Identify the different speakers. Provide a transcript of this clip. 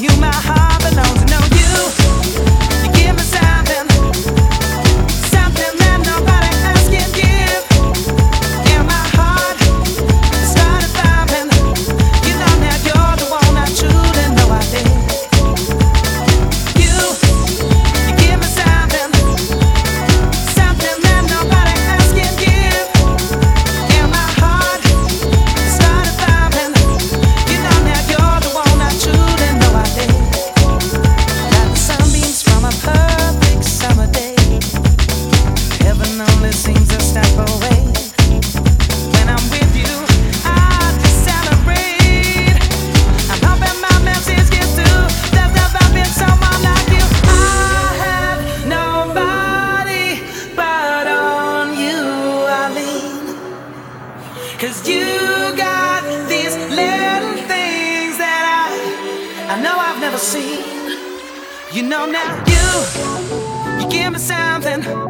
Speaker 1: you my heart. Cause you got these little things that I, I know I've never seen. You know now you, you give me something.